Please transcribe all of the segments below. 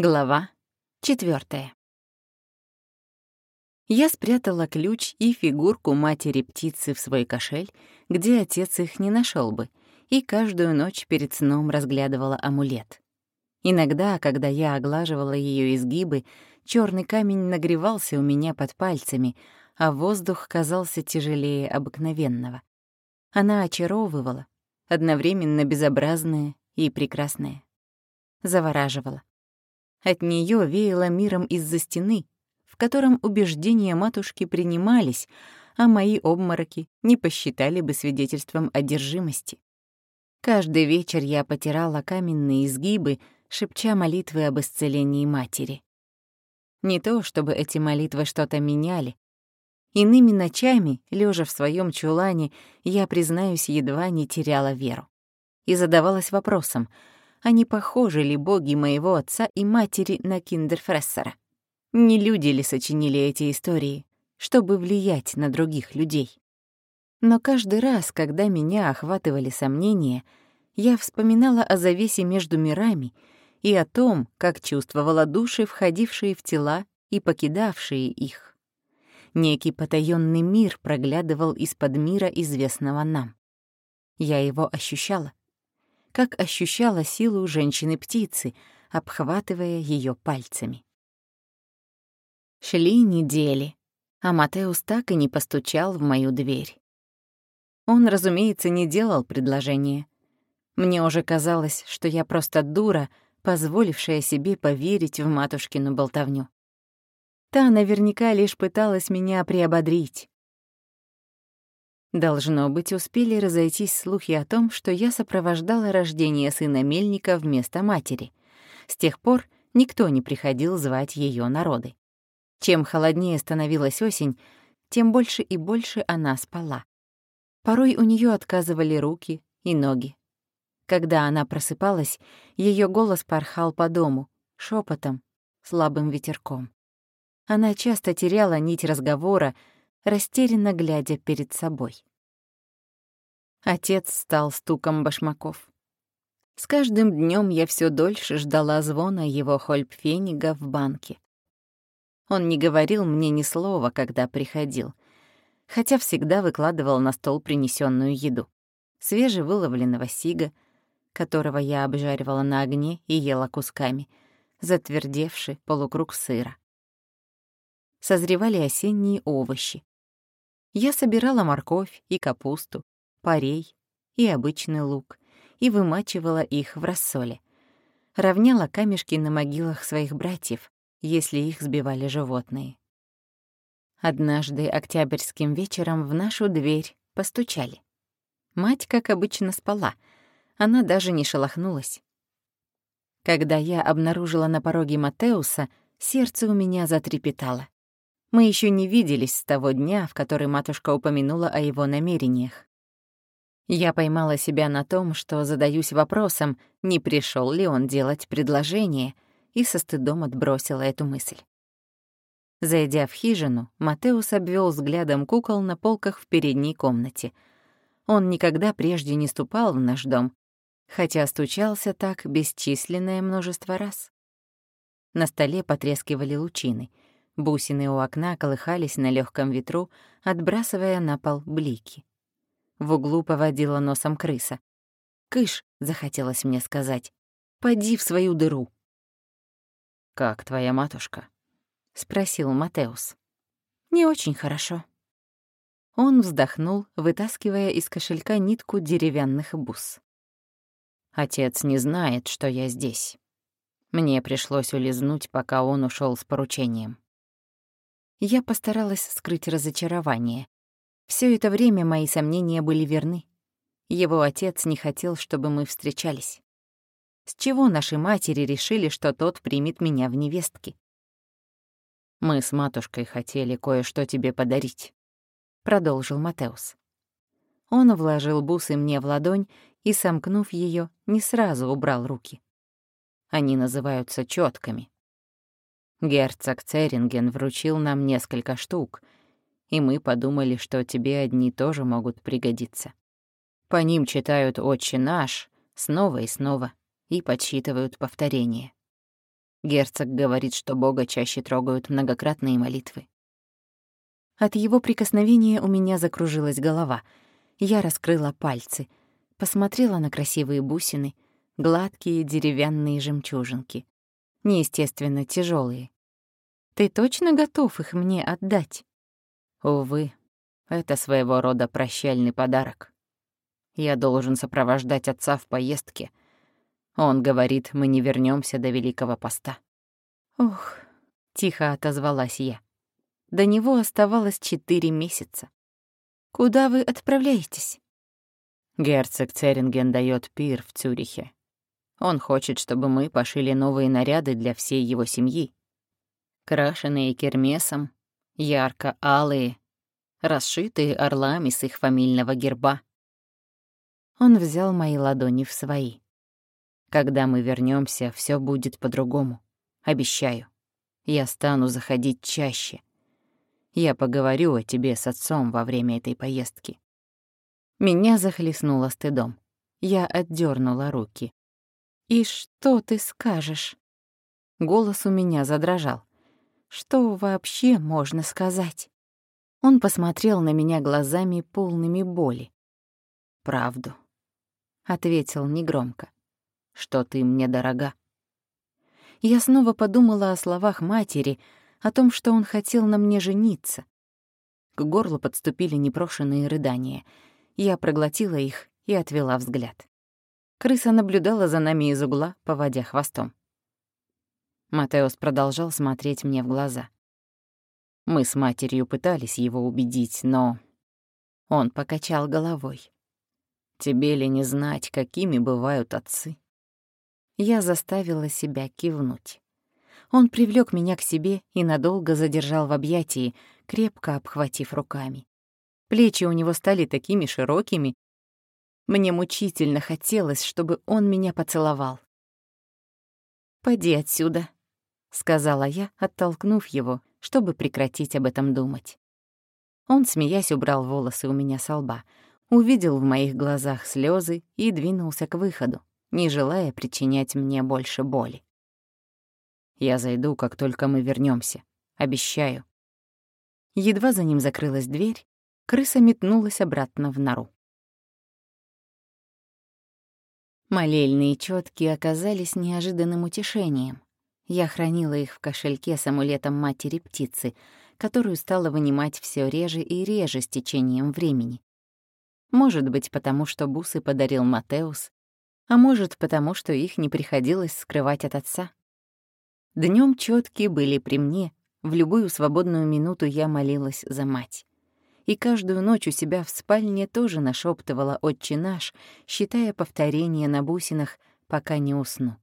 Глава четвертая. Я спрятала ключ и фигурку матери птицы в свой кошель, где отец их не нашел бы, и каждую ночь перед сном разглядывала амулет. Иногда, когда я оглаживала ее изгибы, черный камень нагревался у меня под пальцами, а воздух казался тяжелее обыкновенного. Она очаровывала, одновременно безобразная и прекрасная. Завораживала. От нее веяло миром из-за стены, в котором убеждения матушки принимались, а мои обмороки не посчитали бы свидетельством одержимости. Каждый вечер я потирала каменные изгибы, шепча молитвы об исцелении матери. Не то, чтобы эти молитвы что-то меняли. Иными ночами, лежа в своем чулане, я, признаюсь, едва не теряла веру. И задавалась вопросом — а не похожи ли боги моего отца и матери на Киндерфрессера? Не люди ли сочинили эти истории, чтобы влиять на других людей? Но каждый раз, когда меня охватывали сомнения, я вспоминала о завесе между мирами и о том, как чувствовала души, входившие в тела и покидавшие их. Некий потаённый мир проглядывал из-под мира, известного нам. Я его ощущала как ощущала силу женщины-птицы, обхватывая ее пальцами. Шли недели, а Матеус так и не постучал в мою дверь. Он, разумеется, не делал предложения. Мне уже казалось, что я просто дура, позволившая себе поверить в матушкину болтовню. Та наверняка лишь пыталась меня приободрить. Должно быть, успели разойтись слухи о том, что я сопровождала рождение сына Мельника вместо матери. С тех пор никто не приходил звать ее народы. Чем холоднее становилась осень, тем больше и больше она спала. Порой у нее отказывали руки и ноги. Когда она просыпалась, ее голос порхал по дому, шепотом, слабым ветерком. Она часто теряла нить разговора, растерянно глядя перед собой. Отец стал стуком башмаков. С каждым днем я все дольше ждала звона его хольпфенига в банке. Он не говорил мне ни слова, когда приходил, хотя всегда выкладывал на стол принесенную еду. Свежевыловленного сига, которого я обжаривала на огне и ела кусками, затвердевший полукруг сыра. Созревали осенние овощи, я собирала морковь и капусту, парей и обычный лук и вымачивала их в рассоле. Равняла камешки на могилах своих братьев, если их сбивали животные. Однажды октябрьским вечером в нашу дверь постучали. Мать, как обычно, спала. Она даже не шелохнулась. Когда я обнаружила на пороге Матеуса, сердце у меня затрепетало. Мы еще не виделись с того дня, в который матушка упомянула о его намерениях. Я поймала себя на том, что задаюсь вопросом, не пришел ли он делать предложение, и со стыдом отбросила эту мысль. Зайдя в хижину, Матеус обвел взглядом кукол на полках в передней комнате. Он никогда прежде не ступал в наш дом, хотя стучался так бесчисленное множество раз. На столе потрескивали лучины — Бусины у окна колыхались на легком ветру, отбрасывая на пол блики. В углу поводила носом крыса. «Кыш!» — захотелось мне сказать. «Поди в свою дыру!» «Как твоя матушка?» — спросил Матеус. «Не очень хорошо». Он вздохнул, вытаскивая из кошелька нитку деревянных бус. «Отец не знает, что я здесь. Мне пришлось улизнуть, пока он ушел с поручением. Я постаралась скрыть разочарование. Все это время мои сомнения были верны. Его отец не хотел, чтобы мы встречались. С чего наши матери решили, что тот примет меня в невестки? «Мы с матушкой хотели кое-что тебе подарить», — продолжил Матеус. Он вложил бусы мне в ладонь и, сомкнув ее, не сразу убрал руки. Они называются четками. Герцог Церинген вручил нам несколько штук, и мы подумали, что тебе одни тоже могут пригодиться. По ним читают «Отче наш» снова и снова и подсчитывают повторения. Герцог говорит, что Бога чаще трогают многократные молитвы. От его прикосновения у меня закружилась голова. Я раскрыла пальцы, посмотрела на красивые бусины, гладкие деревянные жемчужинки. Неестественно тяжелые. Ты точно готов их мне отдать? Увы, это своего рода прощальный подарок. Я должен сопровождать отца в поездке. Он говорит, мы не вернемся до Великого Поста. Ох, тихо отозвалась я. До него оставалось четыре месяца. Куда вы отправляетесь? Герцог Церинген дает пир в Цюрихе. Он хочет, чтобы мы пошили новые наряды для всей его семьи. Крашеные кермесом, ярко-алые, расшитые орлами с их фамильного герба. Он взял мои ладони в свои. Когда мы вернемся, все будет по-другому. Обещаю. Я стану заходить чаще. Я поговорю о тебе с отцом во время этой поездки». Меня захлестнуло стыдом. Я отдернула руки. «И что ты скажешь?» Голос у меня задрожал. «Что вообще можно сказать?» Он посмотрел на меня глазами, полными боли. «Правду», — ответил негромко, — «что ты мне дорога». Я снова подумала о словах матери, о том, что он хотел на мне жениться. К горлу подступили непрошенные рыдания. Я проглотила их и отвела взгляд. Крыса наблюдала за нами из угла, поводя хвостом. Матеус продолжал смотреть мне в глаза. Мы с матерью пытались его убедить, но... Он покачал головой. Тебе ли не знать, какими бывают отцы? Я заставила себя кивнуть. Он привлёк меня к себе и надолго задержал в объятии, крепко обхватив руками. Плечи у него стали такими широкими. Мне мучительно хотелось, чтобы он меня поцеловал. «Пойди отсюда», — сказала я, оттолкнув его, чтобы прекратить об этом думать. Он, смеясь, убрал волосы у меня со лба, увидел в моих глазах слезы и двинулся к выходу, не желая причинять мне больше боли. Я зайду, как только мы вернемся. Обещаю. Едва за ним закрылась дверь, крыса метнулась обратно в нору. Молельные четки оказались неожиданным утешением. Я хранила их в кошельке с амулетом матери птицы, которую стала вынимать все реже и реже с течением времени. Может быть, потому что бусы подарил Матеус, а может, потому что их не приходилось скрывать от отца. Днем четки были при мне, в любую свободную минуту я молилась за мать. И каждую ночь у себя в спальне тоже нашептывала «Отче наш», считая повторения на бусинах, пока не усну.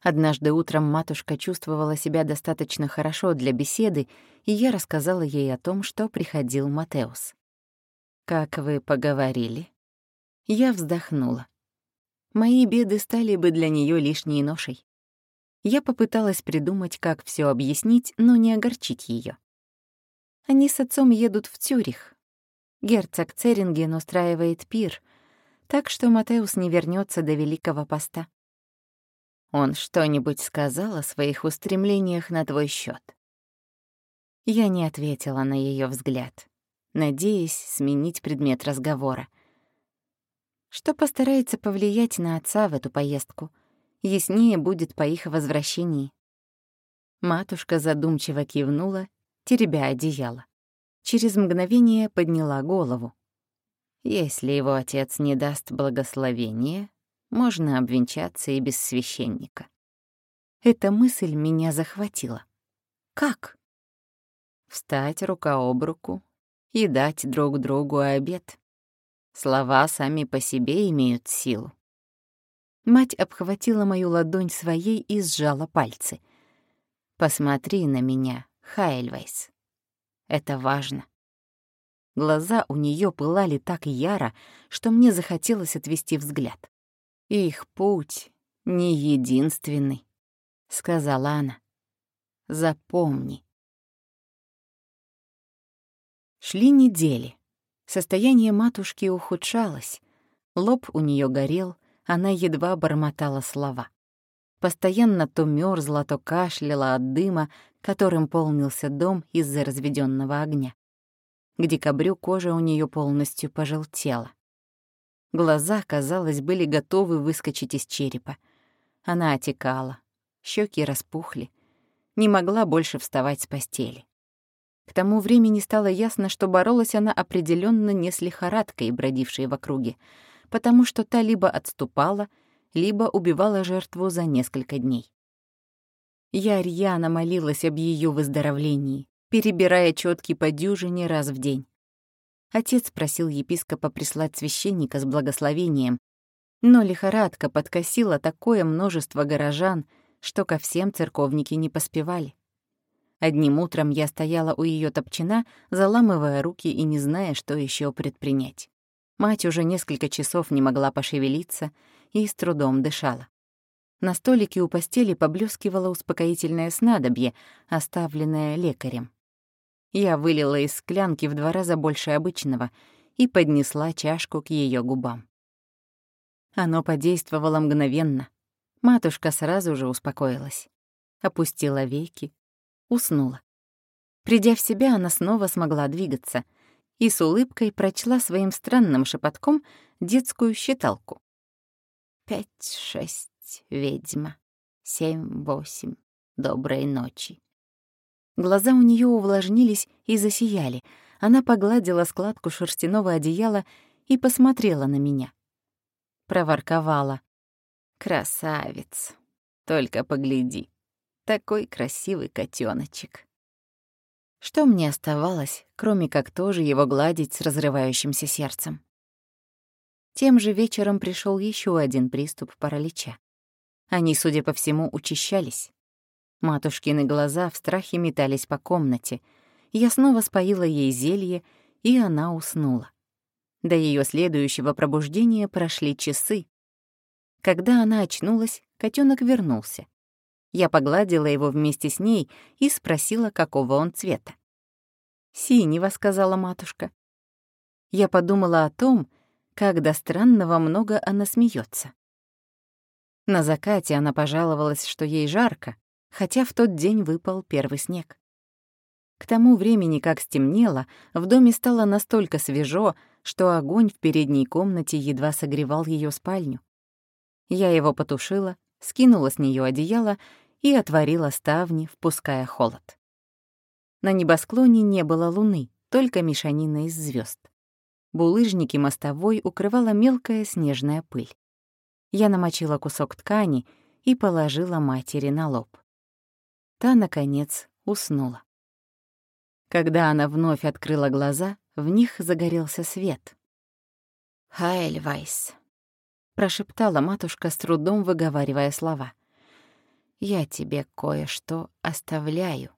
Однажды утром матушка чувствовала себя достаточно хорошо для беседы, и я рассказала ей о том, что приходил Матеус. «Как вы поговорили?» Я вздохнула. Мои беды стали бы для нее лишней ношей. Я попыталась придумать, как все объяснить, но не огорчить ее. Они с отцом едут в Цюрих. Герцог Церинген устраивает пир, так что Матеус не вернется до Великого Поста. Он что-нибудь сказал о своих устремлениях на твой счет. Я не ответила на ее взгляд, надеясь сменить предмет разговора. Что постарается повлиять на отца в эту поездку — яснее будет по их возвращении. Матушка задумчиво кивнула, теребя одеяло. Через мгновение подняла голову. Если его отец не даст благословения, можно обвенчаться и без священника. Эта мысль меня захватила. Как? Встать рука об руку и дать друг другу обед. Слова сами по себе имеют силу. Мать обхватила мою ладонь своей и сжала пальцы. «Посмотри на меня, Хайльвайс. Это важно». Глаза у нее пылали так яро, что мне захотелось отвести взгляд. «Их путь не единственный», — сказала она. «Запомни». Шли недели. Состояние матушки ухудшалось. Лоб у нее горел, она едва бормотала слова. постоянно то мерзла, то кашляла от дыма, которым полнился дом из-за разведенного огня. К декабрю кожа у нее полностью пожелтела. Глаза, казалось, были готовы выскочить из черепа. Она отекала, щеки распухли, не могла больше вставать с постели. К тому времени стало ясно, что боролась она определенно не с лихорадкой, бродившей в округе, потому что та либо отступала, либо убивала жертву за несколько дней. Я рьяно молилась об ее выздоровлении, перебирая четки по дюжине раз в день. Отец просил епископа прислать священника с благословением, но лихорадка подкосила такое множество горожан, что ко всем церковники не поспевали. Одним утром я стояла у ее топчина, заламывая руки и не зная, что еще предпринять. Мать уже несколько часов не могла пошевелиться и с трудом дышала. На столике у постели поблескивало успокоительное снадобье, оставленное лекарем. Я вылила из склянки в два раза больше обычного и поднесла чашку к ее губам. Оно подействовало мгновенно. Матушка сразу же успокоилась. Опустила веки, уснула. Придя в себя, она снова смогла двигаться и с улыбкой прочла своим странным шепотком детскую считалку. «Пять, шесть, ведьма, семь, восемь, доброй ночи». Глаза у нее увлажнились и засияли. Она погладила складку шерстяного одеяла и посмотрела на меня. Проворковала. «Красавец, только погляди, такой красивый котеночек. Что мне оставалось, кроме как тоже его гладить с разрывающимся сердцем? Тем же вечером пришел еще один приступ паралича. Они, судя по всему, учащались. Матушкины глаза в страхе метались по комнате. Я снова споила ей зелье, и она уснула. До ее следующего пробуждения прошли часы. Когда она очнулась, котенок вернулся. Я погладила его вместе с ней и спросила, какого он цвета. «Синего», — сказала матушка. Я подумала о том, как до странного много она смеется. На закате она пожаловалась, что ей жарко, хотя в тот день выпал первый снег. К тому времени, как стемнело, в доме стало настолько свежо, что огонь в передней комнате едва согревал ее спальню. Я его потушила, скинула с нее одеяло и отворила ставни, впуская холод. На небосклоне не было луны, только мешанина из звезд. Булыжники мостовой укрывала мелкая снежная пыль. Я намочила кусок ткани и положила матери на лоб. Та, наконец, уснула. Когда она вновь открыла глаза, в них загорелся свет. «Хайльвайс», — прошептала матушка, с трудом выговаривая слова — я тебе кое-что оставляю».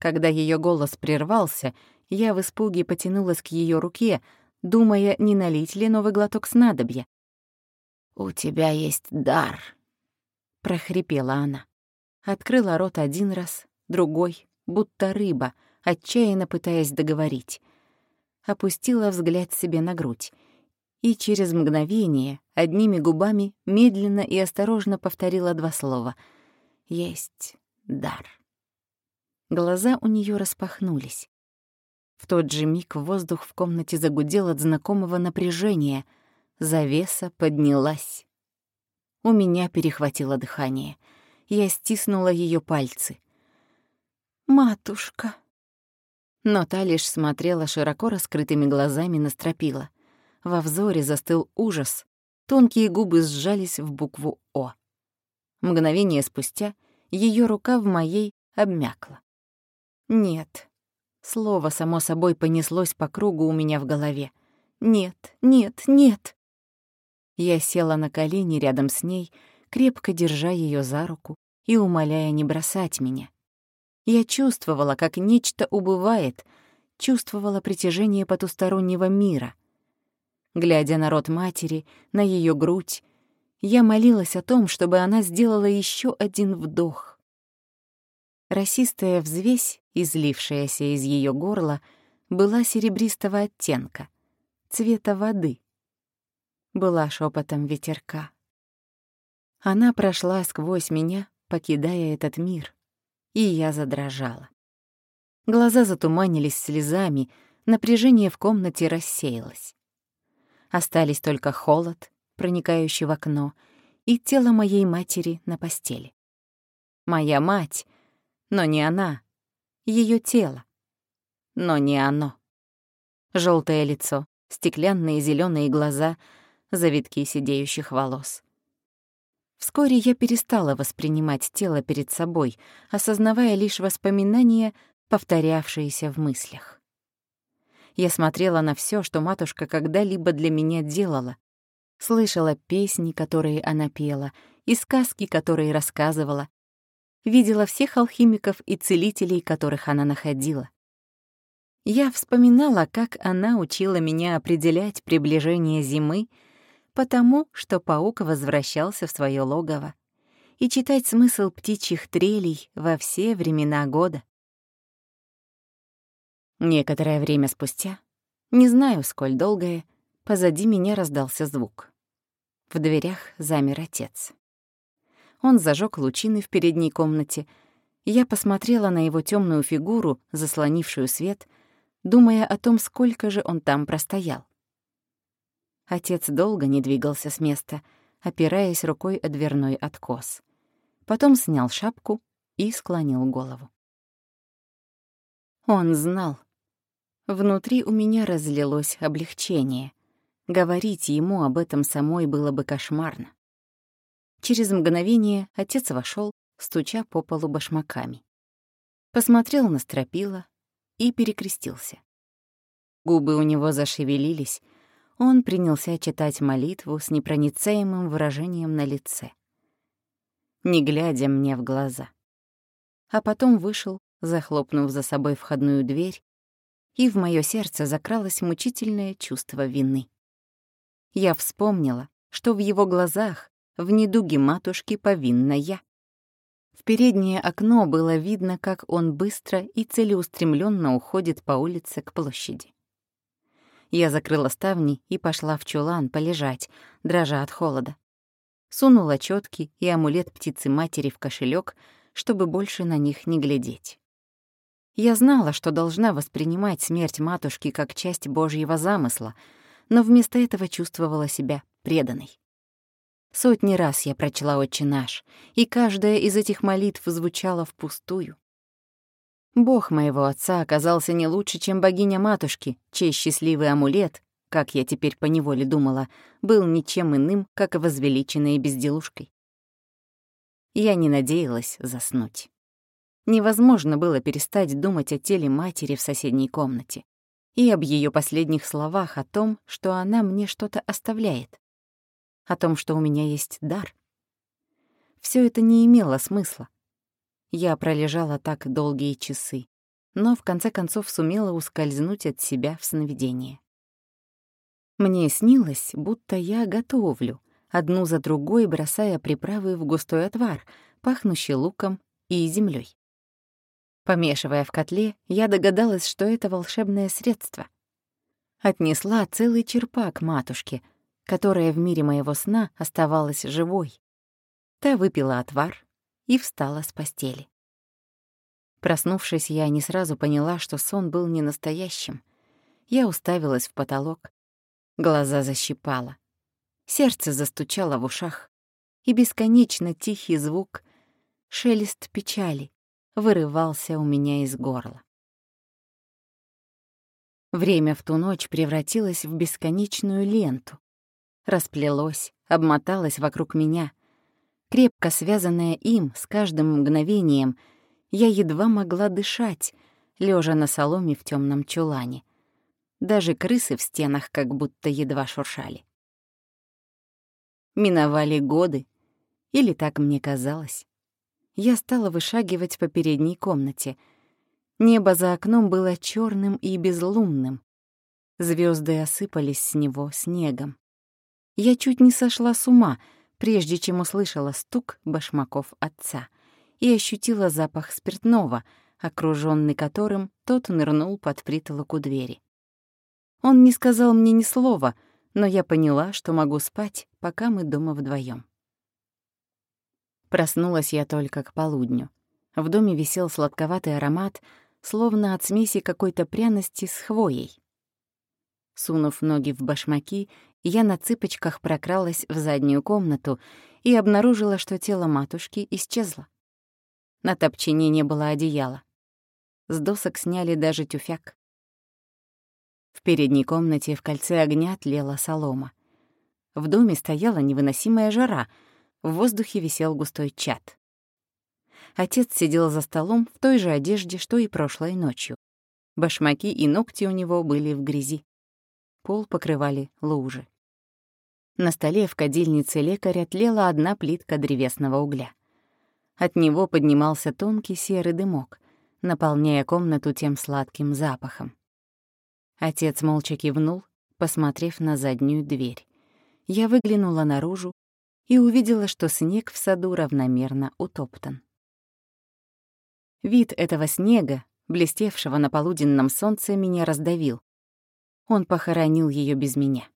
Когда ее голос прервался, я в испуге потянулась к ее руке, думая, не налить ли новый глоток снадобья. «У тебя есть дар», — прохрипела она. Открыла рот один раз, другой, будто рыба, отчаянно пытаясь договорить. Опустила взгляд себе на грудь и через мгновение одними губами медленно и осторожно повторила два слова «Есть дар». Глаза у нее распахнулись. В тот же миг воздух в комнате загудел от знакомого напряжения. Завеса поднялась. У меня перехватило дыхание. Я стиснула ее пальцы. «Матушка!» Но та лишь смотрела широко раскрытыми глазами на стропила. Во взоре застыл ужас. Тонкие губы сжались в букву «О». Мгновение спустя ее рука в моей обмякла. «Нет». Слово, само собой, понеслось по кругу у меня в голове. «Нет, нет, нет». Я села на колени рядом с ней, крепко держа ее за руку и умоляя не бросать меня. Я чувствовала, как нечто убывает, чувствовала притяжение потустороннего мира — Глядя на рот матери, на ее грудь, я молилась о том, чтобы она сделала еще один вдох. Росистая взвесь, излившаяся из ее горла, была серебристого оттенка, цвета воды. Была шепотом ветерка. Она прошла сквозь меня, покидая этот мир, и я задрожала. Глаза затуманились слезами, напряжение в комнате рассеялось. Остались только холод, проникающий в окно, и тело моей матери на постели. Моя мать, но не она, ее тело, но не оно. Желтое лицо, стеклянные зеленые глаза, завитки сидеющих волос. Вскоре я перестала воспринимать тело перед собой, осознавая лишь воспоминания, повторявшиеся в мыслях. Я смотрела на все, что матушка когда-либо для меня делала, слышала песни, которые она пела, и сказки, которые рассказывала, видела всех алхимиков и целителей, которых она находила. Я вспоминала, как она учила меня определять приближение зимы, потому что паук возвращался в свое логово, и читать смысл птичьих трелей во все времена года. Некоторое время спустя, не знаю, сколь долгое, позади меня раздался звук. В дверях замер отец. Он зажег лучины в передней комнате. Я посмотрела на его темную фигуру, заслонившую свет, думая о том, сколько же он там простоял. Отец долго не двигался с места, опираясь рукой о дверной откос. Потом снял шапку и склонил голову. Он знал. Внутри у меня разлилось облегчение. Говорить ему об этом самой было бы кошмарно. Через мгновение отец вошел, стуча по полу башмаками. Посмотрел на стропила и перекрестился. Губы у него зашевелились, он принялся читать молитву с непроницаемым выражением на лице, не глядя мне в глаза. А потом вышел, захлопнув за собой входную дверь, и в моё сердце закралось мучительное чувство вины. Я вспомнила, что в его глазах в недуге матушки повинна я. В переднее окно было видно, как он быстро и целеустремленно уходит по улице к площади. Я закрыла ставни и пошла в чулан полежать, дрожа от холода. Сунула четки и амулет птицы-матери в кошелек, чтобы больше на них не глядеть. Я знала, что должна воспринимать смерть матушки как часть Божьего замысла, но вместо этого чувствовала себя преданной. Сотни раз я прочла «Отче наш», и каждая из этих молитв звучала впустую. Бог моего отца оказался не лучше, чем богиня-матушки, чей счастливый амулет, как я теперь поневоле думала, был ничем иным, как возвеличенной безделушкой. Я не надеялась заснуть. Невозможно было перестать думать о теле матери в соседней комнате и об ее последних словах о том, что она мне что-то оставляет о том, что у меня есть дар. Все это не имело смысла. Я пролежала так долгие часы, но в конце концов сумела ускользнуть от себя в сновидение. Мне снилось, будто я готовлю, одну за другой бросая приправы в густой отвар, пахнущий луком и землей. Помешивая в котле, я догадалась, что это волшебное средство. Отнесла целый черпак матушке — которая в мире моего сна оставалась живой. Та выпила отвар и встала с постели. Проснувшись, я не сразу поняла, что сон был не настоящим. Я уставилась в потолок. Глаза защипала. Сердце застучало в ушах. И бесконечно тихий звук, шелест печали, вырывался у меня из горла. Время в ту ночь превратилось в бесконечную ленту, расплелось, обмоталось вокруг меня. Крепко связанная им с каждым мгновением, я едва могла дышать, лежа на соломе в темном чулане. Даже крысы в стенах как будто едва шуршали. Миновали годы, или так мне казалось. Я стала вышагивать по передней комнате. Небо за окном было черным и безлунным. Звезды осыпались с него снегом. Я чуть не сошла с ума, прежде чем услышала стук башмаков отца и ощутила запах спиртного, окружённый которым тот нырнул под притолоку двери. Он не сказал мне ни слова, но я поняла, что могу спать, пока мы дома вдвоем. Проснулась я только к полудню. В доме висел сладковатый аромат, словно от смеси какой-то пряности с хвоей. Сунув ноги в башмаки, я на цыпочках прокралась в заднюю комнату и обнаружила, что тело матушки исчезло. На топчине не было одеяла. С досок сняли даже тюфяк. В передней комнате в кольце огня тлела солома. В доме стояла невыносимая жара, в воздухе висел густой чад. Отец сидел за столом в той же одежде, что и прошлой ночью. Башмаки и ногти у него были в грязи. Пол покрывали лужи. На столе в кадильнице лекаря тлела одна плитка древесного угля. От него поднимался тонкий серый дымок, наполняя комнату тем сладким запахом. Отец молча кивнул, посмотрев на заднюю дверь. Я выглянула наружу и увидела, что снег в саду равномерно утоптан. Вид этого снега, блестевшего на полуденном солнце, меня раздавил. Он похоронил ее без меня.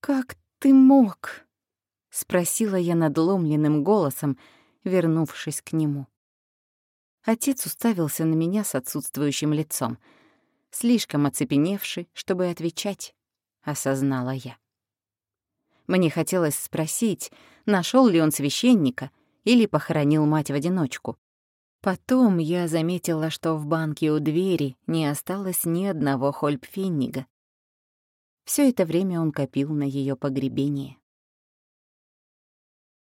«Как ты мог?» — спросила я надломленным голосом, вернувшись к нему. Отец уставился на меня с отсутствующим лицом, слишком оцепеневший, чтобы отвечать, осознала я. Мне хотелось спросить, нашел ли он священника или похоронил мать в одиночку. Потом я заметила, что в банке у двери не осталось ни одного хольпфеннига, все это время он копил на ее погребение.